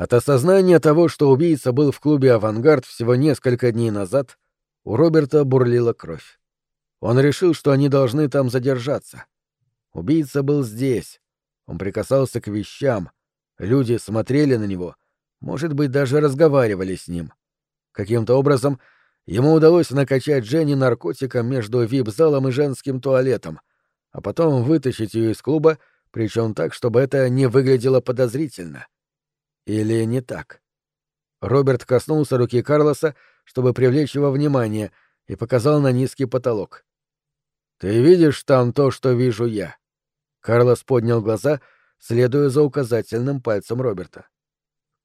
От осознания того, что убийца был в клубе «Авангард» всего несколько дней назад, у Роберта бурлила кровь. Он решил, что они должны там задержаться. Убийца был здесь. Он прикасался к вещам. Люди смотрели на него, может быть, даже разговаривали с ним. Каким-то образом ему удалось накачать Дженни наркотиком между вип-залом и женским туалетом, а потом вытащить ее из клуба, причем так, чтобы это не выглядело подозрительно. Или не так? Роберт коснулся руки Карлоса, чтобы привлечь его внимание, и показал на низкий потолок. «Ты видишь там то, что вижу я?» Карлос поднял глаза, следуя за указательным пальцем Роберта.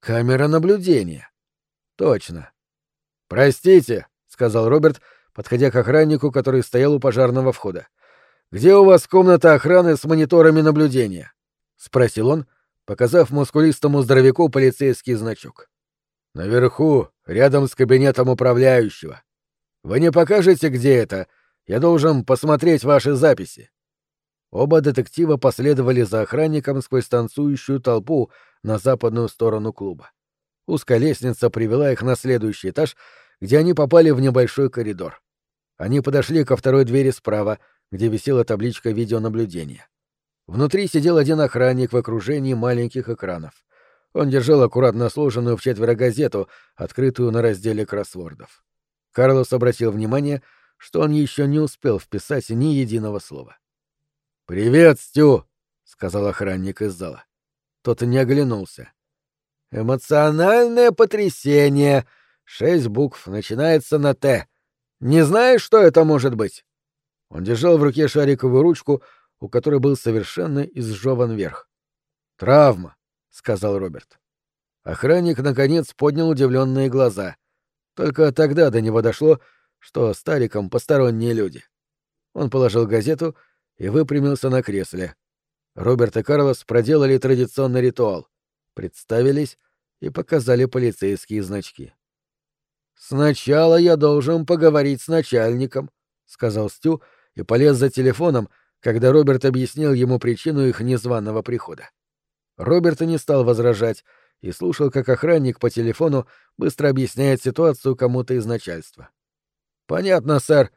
«Камера наблюдения». «Точно». «Простите», — сказал Роберт, подходя к охраннику, который стоял у пожарного входа. «Где у вас комната охраны с мониторами наблюдения?» — спросил он, показав мускулистому здоровяку полицейский значок. «Наверху, рядом с кабинетом управляющего. Вы не покажете, где это? Я должен посмотреть ваши записи». Оба детектива последовали за охранником сквозь танцующую толпу на западную сторону клуба. Узкая лестница привела их на следующий этаж, где они попали в небольшой коридор. Они подошли ко второй двери справа, где висела табличка видеонаблюдения. Внутри сидел один охранник в окружении маленьких экранов. Он держал аккуратно сложенную в четверо газету, открытую на разделе кроссвордов. Карлос обратил внимание, что он еще не успел вписать ни единого слова. «Привет, Стю!» — сказал охранник из зала. Тот не оглянулся. «Эмоциональное потрясение. Шесть букв, начинается на «Т». Не знаешь, что это может быть?» Он держал в руке шариковую ручку, у которой был совершенно изжеван верх. «Травма», — сказал Роберт. Охранник, наконец, поднял удивленные глаза. Только тогда до него дошло, что стариком посторонние люди. Он положил газету и выпрямился на кресле. Роберт и Карлос проделали традиционный ритуал, представились и показали полицейские значки. «Сначала я должен поговорить с начальником», — сказал Стю и полез за телефоном, когда Роберт объяснил ему причину их незваного прихода. Роберт не стал возражать и слушал, как охранник по телефону быстро объясняет ситуацию кому-то из начальства. «Понятно, сэр.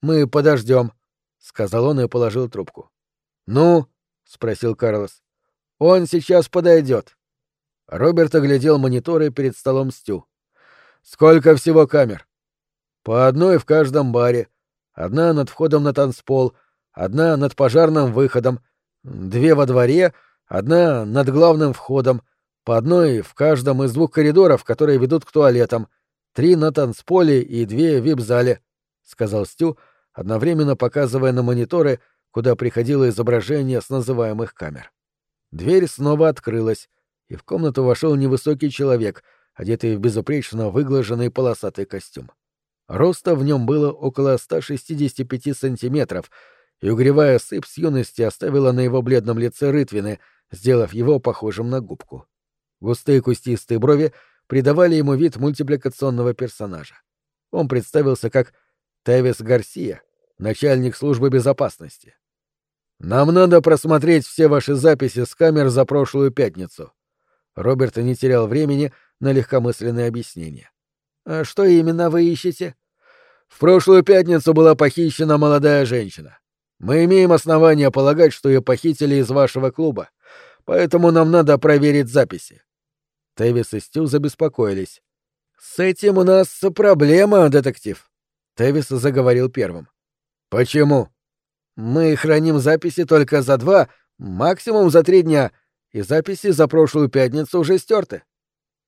Мы подождем», — сказал он и положил трубку. «Ну?» — спросил Карлос. «Он сейчас подойдет». Роберт оглядел мониторы перед столом Стю. «Сколько всего камер?» «По одной в каждом баре. Одна над входом на танцпол, одна над пожарным выходом, две во дворе, одна над главным входом, по одной в каждом из двух коридоров, которые ведут к туалетам, три на танцполе и две в вип-зале», — сказал Стю, — одновременно показывая на мониторы, куда приходило изображение с называемых камер. Дверь снова открылась, и в комнату вошел невысокий человек, одетый в безупречно выглаженный полосатый костюм. Роста в нем было около 165 сантиметров, и угревая сыпь с юности оставила на его бледном лице рытвины, сделав его похожим на губку. Густые кустистые брови придавали ему вид мультипликационного персонажа. Он представился как Тевис Гарсия, начальник службы безопасности. Нам надо просмотреть все ваши записи с камер за прошлую пятницу. Роберт не терял времени на легкомысленные объяснения. А что именно вы ищете? В прошлую пятницу была похищена молодая женщина. Мы имеем основания полагать, что ее похитили из вашего клуба, поэтому нам надо проверить записи. Тэвис и Стю забеспокоились. С этим у нас проблема, детектив. Тэвис заговорил первым. «Почему?» «Мы храним записи только за два, максимум за три дня, и записи за прошлую пятницу уже стерты».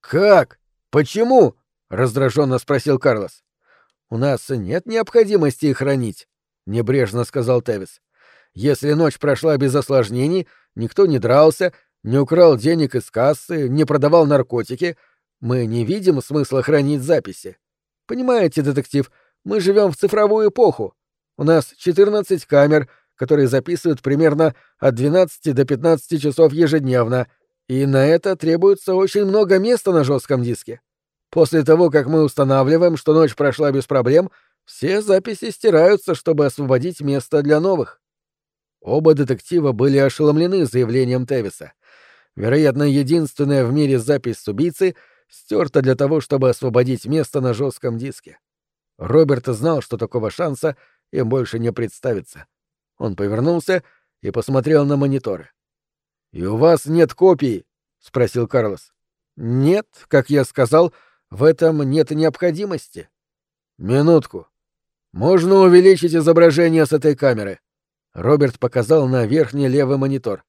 «Как? Почему?» — раздраженно спросил Карлос. «У нас нет необходимости их хранить», — небрежно сказал Тэвис. «Если ночь прошла без осложнений, никто не дрался, не украл денег из кассы, не продавал наркотики, мы не видим смысла хранить записи. Понимаете, детектив, — мы живем в цифровую эпоху. У нас 14 камер, которые записывают примерно от 12 до 15 часов ежедневно, и на это требуется очень много места на жестком диске. После того, как мы устанавливаем, что ночь прошла без проблем, все записи стираются, чтобы освободить место для новых. Оба детектива были ошеломлены заявлением Тевиса. Вероятно, единственная в мире запись с убийцы стерта для того, чтобы освободить место на жестком диске. Роберт знал, что такого шанса им больше не представится. Он повернулся и посмотрел на мониторы. «И у вас нет копии?» — спросил Карлос. «Нет, как я сказал, в этом нет необходимости». «Минутку. Можно увеличить изображение с этой камеры?» Роберт показал на верхний левый монитор.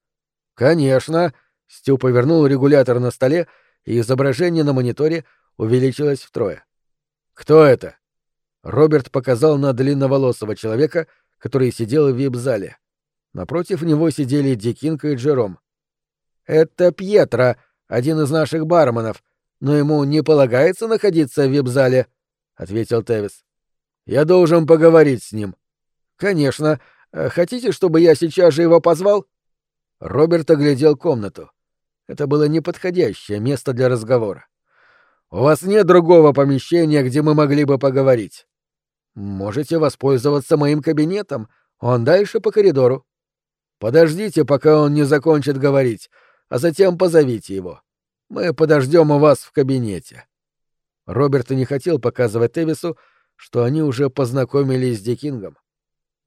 «Конечно». Стю повернул регулятор на столе, и изображение на мониторе увеличилось втрое. «Кто это?» Роберт показал на длинноволосого человека, который сидел в вип-зале. Напротив него сидели Дикинг и Джером. «Это Пьетро, один из наших барменов, но ему не полагается находиться в вип-зале», — ответил Тевис. «Я должен поговорить с ним». «Конечно. Хотите, чтобы я сейчас же его позвал?» Роберт оглядел комнату. Это было неподходящее место для разговора. «У вас нет другого помещения, где мы могли бы поговорить?» «Можете воспользоваться моим кабинетом. Он дальше по коридору». «Подождите, пока он не закончит говорить, а затем позовите его. Мы подождем у вас в кабинете». Роберт не хотел показывать Тевису, что они уже познакомились с Дикингом.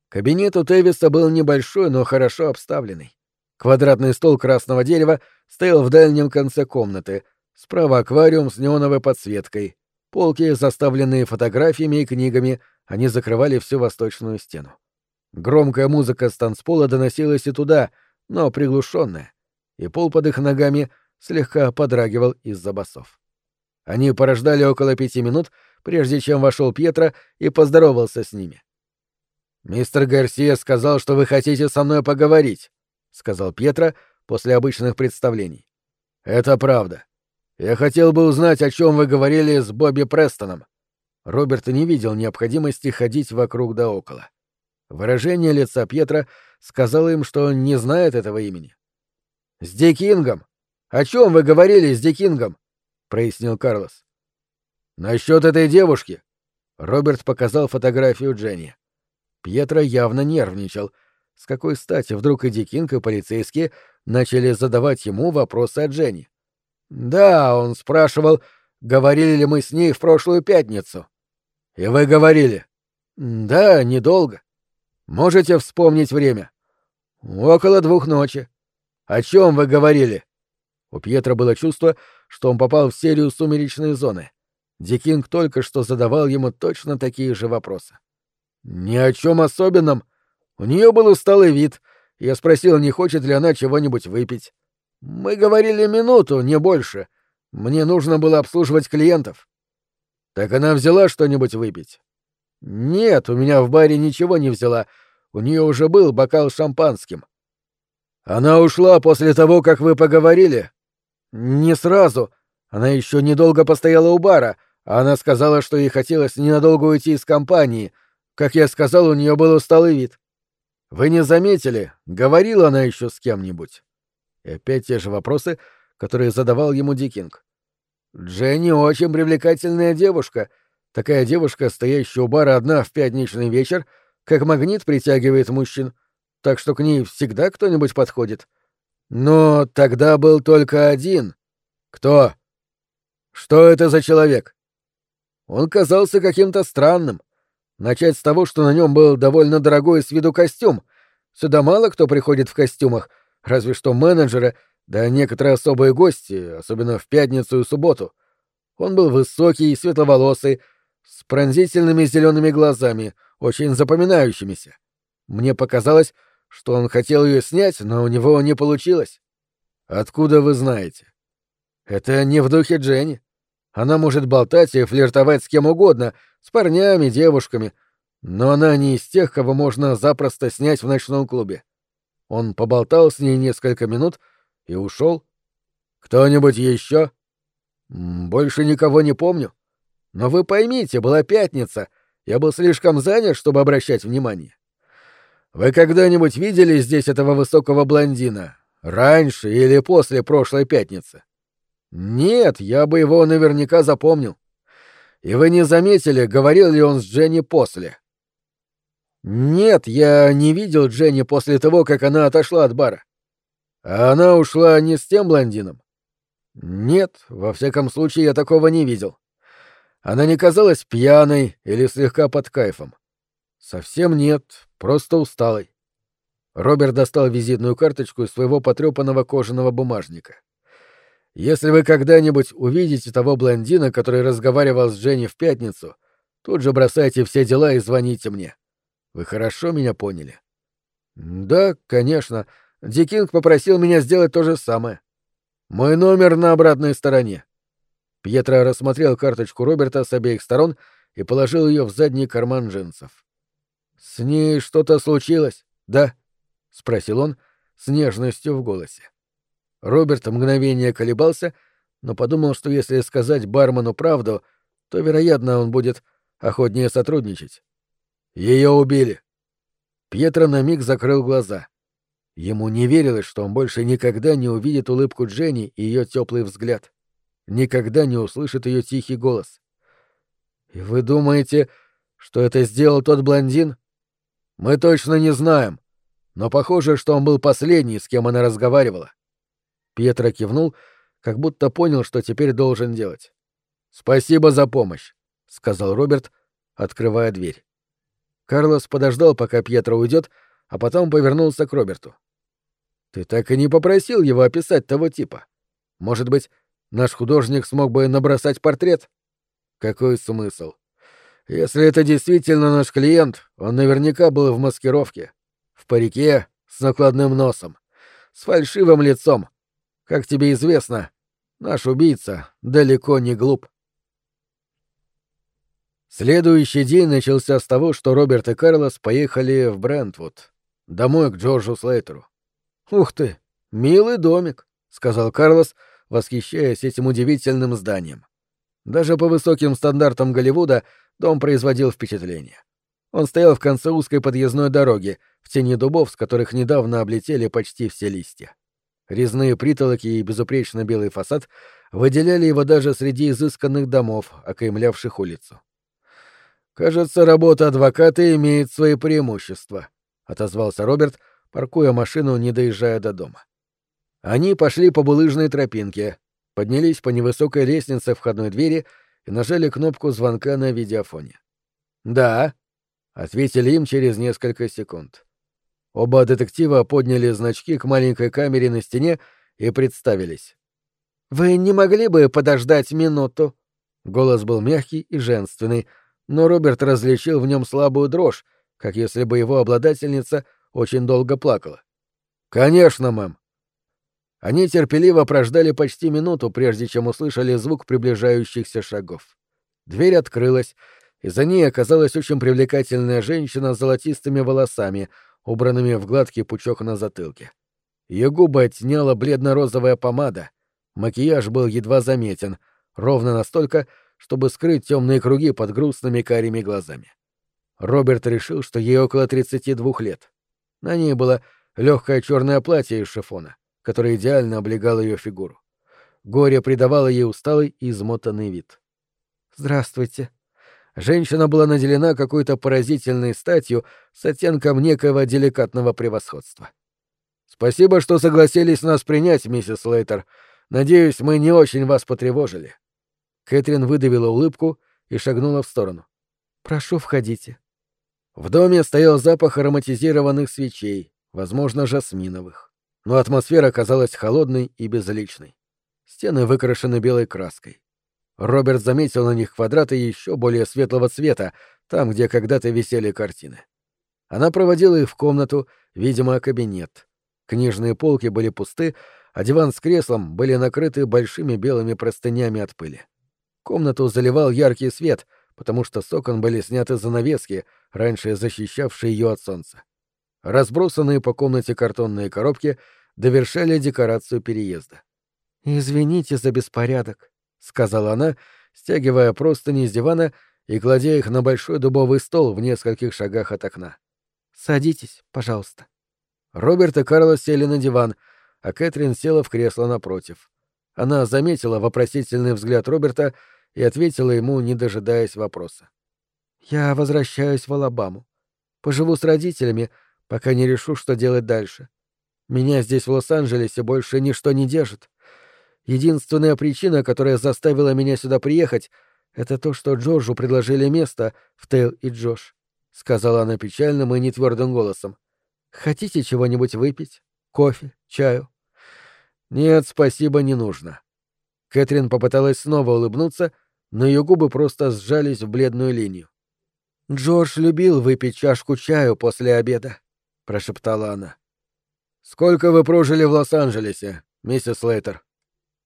Кабинет у Тевиса был небольшой, но хорошо обставленный. Квадратный стол красного дерева стоял в дальнем конце комнаты, справа аквариум с неоновой подсветкой, полки, заставленные фотографиями и книгами, они закрывали всю восточную стену. Громкая музыка с танцпола доносилась и туда, но приглушенная, и пол под их ногами слегка подрагивал из-за басов. Они порождали около пяти минут, прежде чем вошел Пьетро и поздоровался с ними. «Мистер Гарсия сказал, что вы хотите со мной поговорить», — сказал Пьетро после обычных представлений. «Это правда. Я хотел бы узнать, о чем вы говорили с Бобби Престоном». Роберт не видел необходимости ходить вокруг да около. Выражение лица Пьетро сказало им, что он не знает этого имени. «С Дикингом! О чем вы говорили с Дикингом?» — прояснил Карлос. «Насчет этой девушки!» Роберт показал фотографию Дженни. Пьетро явно нервничал. С какой стати вдруг и Дикинг, и полицейские начали задавать ему вопросы о Дженни? «Да, он спрашивал, говорили ли мы с ней в прошлую пятницу». «И вы говорили?» «Да, недолго. Можете вспомнить время?» «Около двух ночи». «О чем вы говорили?» У Пьетро было чувство, что он попал в серию сумеречной зоны. Дикинг только что задавал ему точно такие же вопросы. «Ни о чем особенном. У нее был усталый вид. Я спросил, не хочет ли она чего-нибудь выпить. Мы говорили минуту, не больше. Мне нужно было обслуживать клиентов». «Так она взяла что-нибудь выпить?» «Нет, у меня в баре ничего не взяла. У нее уже был бокал шампанским». «Она ушла после того, как вы поговорили?» «Не сразу. Она еще недолго постояла у бара, она сказала, что ей хотелось ненадолго уйти из компании, как я сказал, у нее был усталый вид. Вы не заметили, говорила она еще с кем-нибудь? И опять те же вопросы, которые задавал ему Дикинг. Дженни очень привлекательная девушка. Такая девушка, стоящая у бара одна в пятничный вечер, как магнит притягивает мужчин, так что к ней всегда кто-нибудь подходит. Но тогда был только один. Кто? Что это за человек? Он казался каким-то странным. Начать с того, что на нем был довольно дорогой с виду костюм. Сюда мало кто приходит в костюмах, разве что менеджеры, да некоторые особые гости, особенно в пятницу и субботу. Он был высокий светловолосый, с пронзительными зелеными глазами, очень запоминающимися. Мне показалось, что он хотел ее снять, но у него не получилось. Откуда вы знаете? Это не в духе Дженни. Она может болтать и флиртовать с кем угодно, с парнями, девушками, но она не из тех, кого можно запросто снять в ночном клубе. Он поболтал с ней несколько минут и ушел. Кто-нибудь еще? Больше никого не помню. Но вы поймите, была пятница. Я был слишком занят, чтобы обращать внимание. Вы когда-нибудь видели здесь этого высокого блондина? Раньше или после прошлой пятницы? Нет, я бы его наверняка запомнил. И вы не заметили, говорил ли он с Дженни после? Нет, я не видел Дженни после того, как она отошла от бара. А она ушла не с тем блондином? Нет, во всяком случае, я такого не видел. Она не казалась пьяной или слегка под кайфом. Совсем нет, просто усталой. Роберт достал визитную карточку из своего потрепанного кожаного бумажника. Если вы когда-нибудь увидите того блондина, который разговаривал с Дженни в пятницу, тут же бросайте все дела и звоните мне. Вы хорошо меня поняли? Да, конечно. Дикинг попросил меня сделать то же самое. Мой номер на обратной стороне. Пьетро рассмотрел карточку Роберта с обеих сторон и положил ее в задний карман джинсов. С ней что-то случилось, да? спросил он с нежностью в голосе. Роберт мгновение колебался, но подумал, что если сказать бармену правду, то, вероятно, он будет охотнее сотрудничать. Ее убили. Пьетро на миг закрыл глаза. Ему не верилось, что он больше никогда не увидит улыбку Дженни и ее теплый взгляд. Никогда не услышит ее тихий голос. «И вы думаете, что это сделал тот блондин?» «Мы точно не знаем, но похоже, что он был последний, с кем она разговаривала. Пьетро кивнул, как будто понял, что теперь должен делать. «Спасибо за помощь», — сказал Роберт, открывая дверь. Карлос подождал, пока Пьетро уйдет, а потом повернулся к Роберту. «Ты так и не попросил его описать того типа. Может быть, наш художник смог бы набросать портрет?» «Какой смысл? Если это действительно наш клиент, он наверняка был в маскировке, в парике, с накладным носом, с фальшивым лицом, как тебе известно, наш убийца далеко не глуп. Следующий день начался с того, что Роберт и Карлос поехали в Брентвуд, домой к Джорджу Слейтеру. «Ух ты, милый домик», — сказал Карлос, восхищаясь этим удивительным зданием. Даже по высоким стандартам Голливуда дом производил впечатление. Он стоял в конце узкой подъездной дороги, в тени дубов, с которых недавно облетели почти все листья. Резные притолоки и безупречно белый фасад выделяли его даже среди изысканных домов, окаймлявших улицу. «Кажется, работа адвоката имеет свои преимущества», — отозвался Роберт, паркуя машину, не доезжая до дома. Они пошли по булыжной тропинке, поднялись по невысокой лестнице входной двери и нажали кнопку звонка на видеофоне. «Да», — ответили им через несколько секунд. Оба детектива подняли значки к маленькой камере на стене и представились. «Вы не могли бы подождать минуту?» Голос был мягкий и женственный, но Роберт различил в нем слабую дрожь, как если бы его обладательница очень долго плакала. «Конечно, мэм». Они терпеливо прождали почти минуту, прежде чем услышали звук приближающихся шагов. Дверь открылась, и за ней оказалась очень привлекательная женщина с золотистыми волосами — убранными в гладкий пучок на затылке. Ее губы оттеняла бледно-розовая помада, макияж был едва заметен, ровно настолько, чтобы скрыть темные круги под грустными карими глазами. Роберт решил, что ей около 32 лет. На ней было легкое черное платье из шифона, которое идеально облегало ее фигуру. Горе придавало ей усталый и измотанный вид. «Здравствуйте», женщина была наделена какой-то поразительной статью с оттенком некоего деликатного превосходства. «Спасибо, что согласились нас принять, миссис Лейтер. Надеюсь, мы не очень вас потревожили». Кэтрин выдавила улыбку и шагнула в сторону. «Прошу, входите». В доме стоял запах ароматизированных свечей, возможно, жасминовых. Но атмосфера казалась холодной и безличной. Стены выкрашены белой краской. Роберт заметил на них квадраты еще более светлого цвета, там, где когда-то висели картины. Она проводила их в комнату, видимо, кабинет. Книжные полки были пусты, а диван с креслом были накрыты большими белыми простынями от пыли. Комнату заливал яркий свет, потому что с окон были сняты занавески, раньше защищавшие ее от солнца. Разбросанные по комнате картонные коробки довершали декорацию переезда. «Извините за беспорядок», — сказала она, стягивая простыни с дивана и кладя их на большой дубовый стол в нескольких шагах от окна. «Садитесь, пожалуйста». Роберт и Карлос сели на диван, а Кэтрин села в кресло напротив. Она заметила вопросительный взгляд Роберта и ответила ему, не дожидаясь вопроса. «Я возвращаюсь в Алабаму. Поживу с родителями, пока не решу, что делать дальше. Меня здесь, в Лос-Анджелесе, больше ничто не держит. Единственная причина, которая заставила меня сюда приехать, это то, что Джорджу предложили место в Тейл и Джош, — сказала она печальным и нетвердым голосом. Хотите чего-нибудь выпить? Кофе? Чаю? Нет, спасибо, не нужно. Кэтрин попыталась снова улыбнуться, но ее губы просто сжались в бледную линию. «Джордж любил выпить чашку чаю после обеда», — прошептала она. «Сколько вы прожили в Лос-Анджелесе, миссис Лейтер?»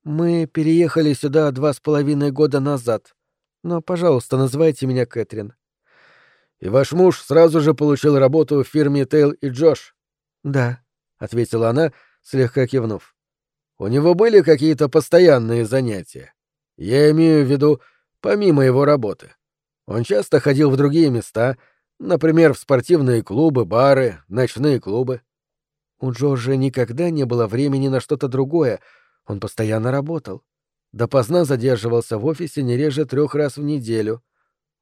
«Мы переехали сюда два с половиной года назад. Но, пожалуйста, называйте меня Кэтрин». «И ваш муж сразу же получил работу в фирме Тейл и Джош?» «Да», — ответила она, слегка кивнув. «У него были какие-то постоянные занятия? Я имею в виду, помимо его работы. Он часто ходил в другие места, например, в спортивные клубы, бары, ночные клубы. У Джорджа никогда не было времени на что-то другое, он постоянно работал. Допоздна задерживался в офисе не реже трех раз в неделю.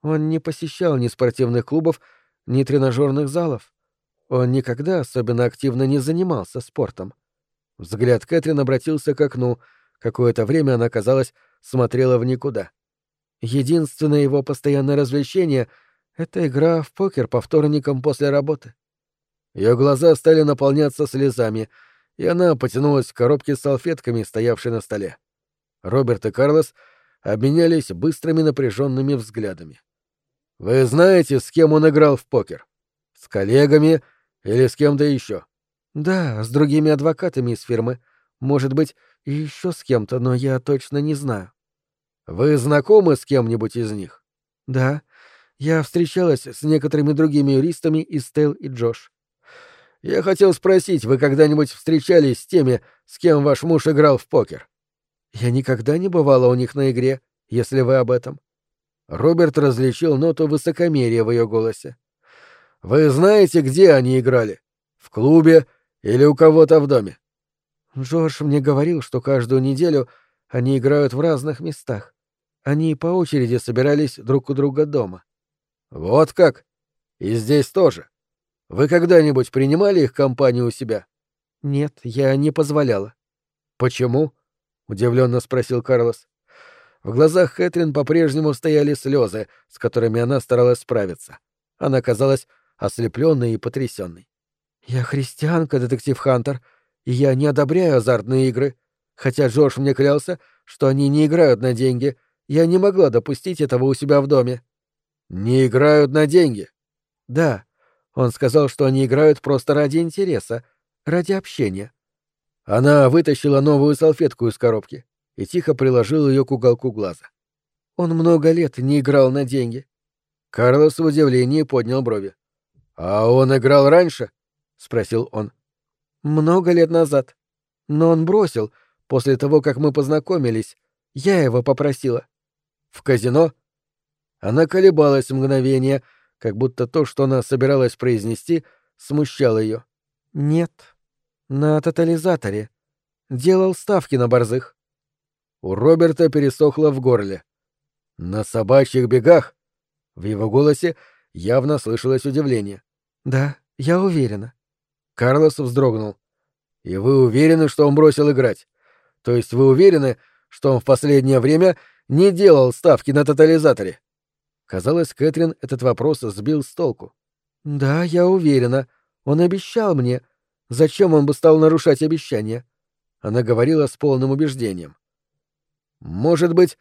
Он не посещал ни спортивных клубов, ни тренажерных залов. Он никогда особенно активно не занимался спортом. Взгляд Кэтрин обратился к окну. Какое-то время она, казалось, смотрела в никуда. Единственное его постоянное развлечение — это игра в покер по вторникам после работы. Ее глаза стали наполняться слезами, и она потянулась к коробке с салфетками, стоявшей на столе. Роберт и Карлос обменялись быстрыми напряженными взглядами. «Вы знаете, с кем он играл в покер? С коллегами или с кем-то еще?» «Да, с другими адвокатами из фирмы. Может быть, и еще с кем-то, но я точно не знаю». «Вы знакомы с кем-нибудь из них?» «Да. Я встречалась с некоторыми другими юристами из Тейл и Джош. Я хотел спросить, вы когда-нибудь встречались с теми, с кем ваш муж играл в покер? Я никогда не бывала у них на игре, если вы об этом. Роберт различил ноту высокомерия в ее голосе. Вы знаете, где они играли? В клубе или у кого-то в доме? Джордж мне говорил, что каждую неделю они играют в разных местах. Они по очереди собирались друг у друга дома. Вот как? И здесь тоже. Вы когда-нибудь принимали их компанию у себя? Нет, я не позволяла. Почему? удивленно спросил Карлос. В глазах Кэтрин по-прежнему стояли слезы, с которыми она старалась справиться. Она казалась ослепленной и потрясенной. Я христианка, детектив Хантер, и я не одобряю азартные игры. Хотя Джордж мне клялся, что они не играют на деньги, я не могла допустить этого у себя в доме. Не играют на деньги? Да. Он сказал, что они играют просто ради интереса, ради общения. Она вытащила новую салфетку из коробки и тихо приложила ее к уголку глаза. Он много лет не играл на деньги. Карлос в удивлении поднял брови. «А он играл раньше?» — спросил он. «Много лет назад. Но он бросил, после того, как мы познакомились. Я его попросила». «В казино?» Она колебалась мгновение, как будто то, что она собиралась произнести, смущало ее. «Нет. На тотализаторе. Делал ставки на борзых». У Роберта пересохло в горле. «На собачьих бегах?» В его голосе явно слышалось удивление. «Да, я уверена». Карлос вздрогнул. «И вы уверены, что он бросил играть? То есть вы уверены, что он в последнее время не делал ставки на тотализаторе?» Казалось, Кэтрин этот вопрос сбил с толку. «Да, я уверена. Он обещал мне. Зачем он бы стал нарушать обещание?» Она говорила с полным убеждением. «Может быть,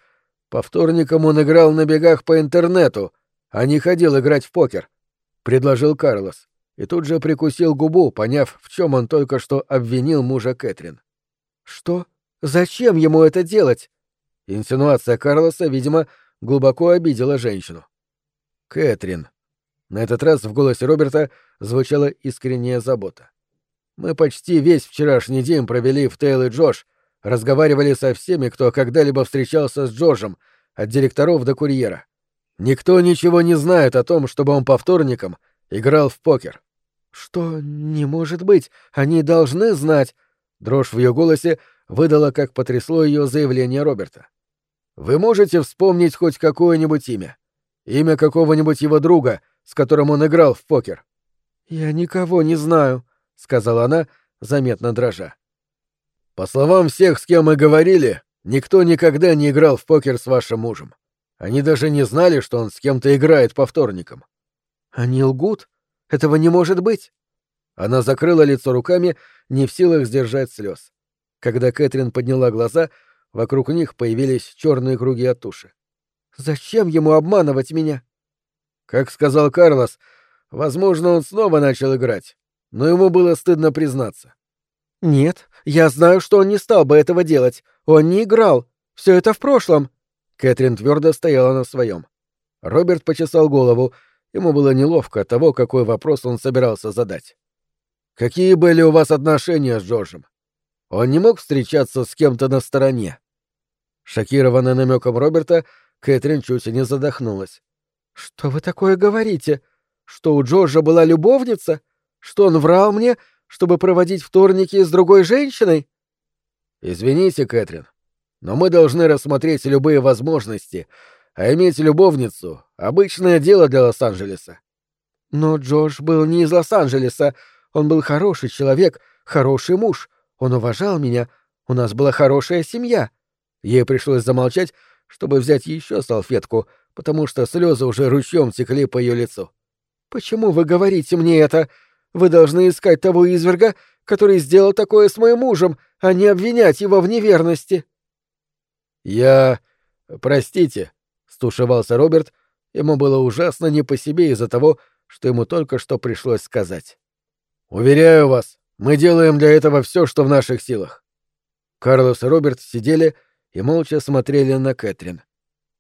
по вторникам он играл на бегах по интернету, а не ходил играть в покер», — предложил Карлос, и тут же прикусил губу, поняв, в чем он только что обвинил мужа Кэтрин. «Что? Зачем ему это делать?» Инсинуация Карлоса, видимо, глубоко обидела женщину. «Кэтрин». На этот раз в голосе Роберта звучала искренняя забота. «Мы почти весь вчерашний день провели в Тейл и Джош, разговаривали со всеми, кто когда-либо встречался с Джорджем, от директоров до курьера. Никто ничего не знает о том, чтобы он по вторникам играл в покер». «Что не может быть? Они должны знать!» Дрожь в ее голосе выдала, как потрясло ее заявление Роберта. Вы можете вспомнить хоть какое-нибудь имя? Имя какого-нибудь его друга, с которым он играл в покер? Я никого не знаю, сказала она, заметно дрожа. «По словам всех, с кем мы говорили, никто никогда не играл в покер с вашим мужем. Они даже не знали, что он с кем-то играет по вторникам». «Они лгут? Этого не может быть!» Она закрыла лицо руками, не в силах сдержать слез. Когда Кэтрин подняла глаза, вокруг них появились черные круги от туши. «Зачем ему обманывать меня?» Как сказал Карлос, возможно, он снова начал играть, но ему было стыдно признаться. «Нет, я знаю, что он не стал бы этого делать. Он не играл. Все это в прошлом». Кэтрин твердо стояла на своем. Роберт почесал голову. Ему было неловко от того, какой вопрос он собирался задать. «Какие были у вас отношения с Джорджем? Он не мог встречаться с кем-то на стороне?» Шокированная намеком Роберта, Кэтрин чуть не задохнулась. «Что вы такое говорите? Что у Джорджа была любовница? Что он врал мне, чтобы проводить вторники с другой женщиной?» «Извините, Кэтрин, но мы должны рассмотреть любые возможности, а иметь любовницу — обычное дело для Лос-Анджелеса». «Но Джордж был не из Лос-Анджелеса. Он был хороший человек, хороший муж. Он уважал меня. У нас была хорошая семья». Ей пришлось замолчать, чтобы взять еще салфетку, потому что слезы уже ручьем текли по ее лицу. «Почему вы говорите мне это? Вы должны искать того изверга, который сделал такое с моим мужем, а не обвинять его в неверности». «Я... простите», — стушевался Роберт. Ему было ужасно не по себе из-за того, что ему только что пришлось сказать. «Уверяю вас, мы делаем для этого все, что в наших силах». Карлос и Роберт сидели и молча смотрели на Кэтрин.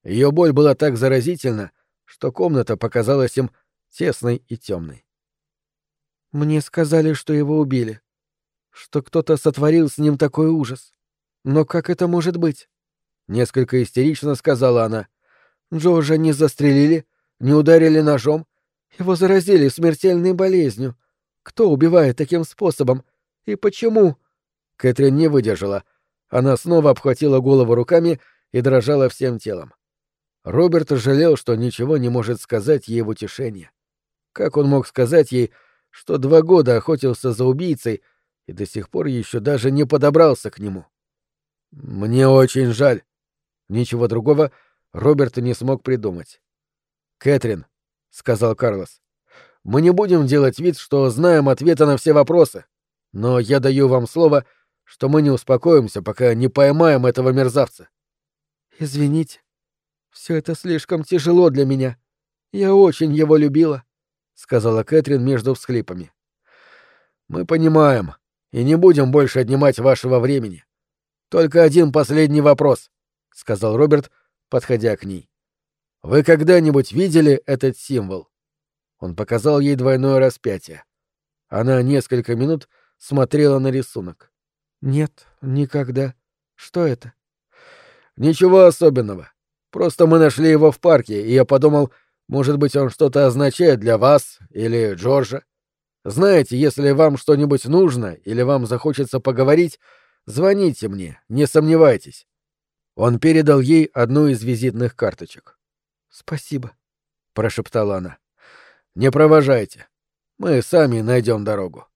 Ее боль была так заразительна, что комната показалась им тесной и темной. Мне сказали, что его убили. Что кто-то сотворил с ним такой ужас. Но как это может быть? Несколько истерично сказала она. Джорджа не застрелили, не ударили ножом. Его заразили смертельной болезнью. Кто убивает таким способом? И почему? Кэтрин не выдержала. Она снова обхватила голову руками и дрожала всем телом. Роберт жалел, что ничего не может сказать ей в утешение. Как он мог сказать ей, что два года охотился за убийцей и до сих пор еще даже не подобрался к нему? Мне очень жаль. Ничего другого Роберт не смог придумать. Кэтрин, сказал Карлос, мы не будем делать вид, что знаем ответы на все вопросы, но я даю вам слово, что мы не успокоимся, пока не поймаем этого мерзавца. Извините, все это слишком тяжело для меня. Я очень его любила, сказала Кэтрин между всхлипами. Мы понимаем и не будем больше отнимать вашего времени. Только один последний вопрос, сказал Роберт, подходя к ней. Вы когда-нибудь видели этот символ? Он показал ей двойное распятие. Она несколько минут смотрела на рисунок. Нет, никогда. Что это? Ничего особенного. Просто мы нашли его в парке, и я подумал, может быть, он что-то означает для вас или Джорджа. Знаете, если вам что-нибудь нужно или вам захочется поговорить, звоните мне, не сомневайтесь. Он передал ей одну из визитных карточек. Спасибо, прошептала она. Не провожайте. Мы сами найдем дорогу.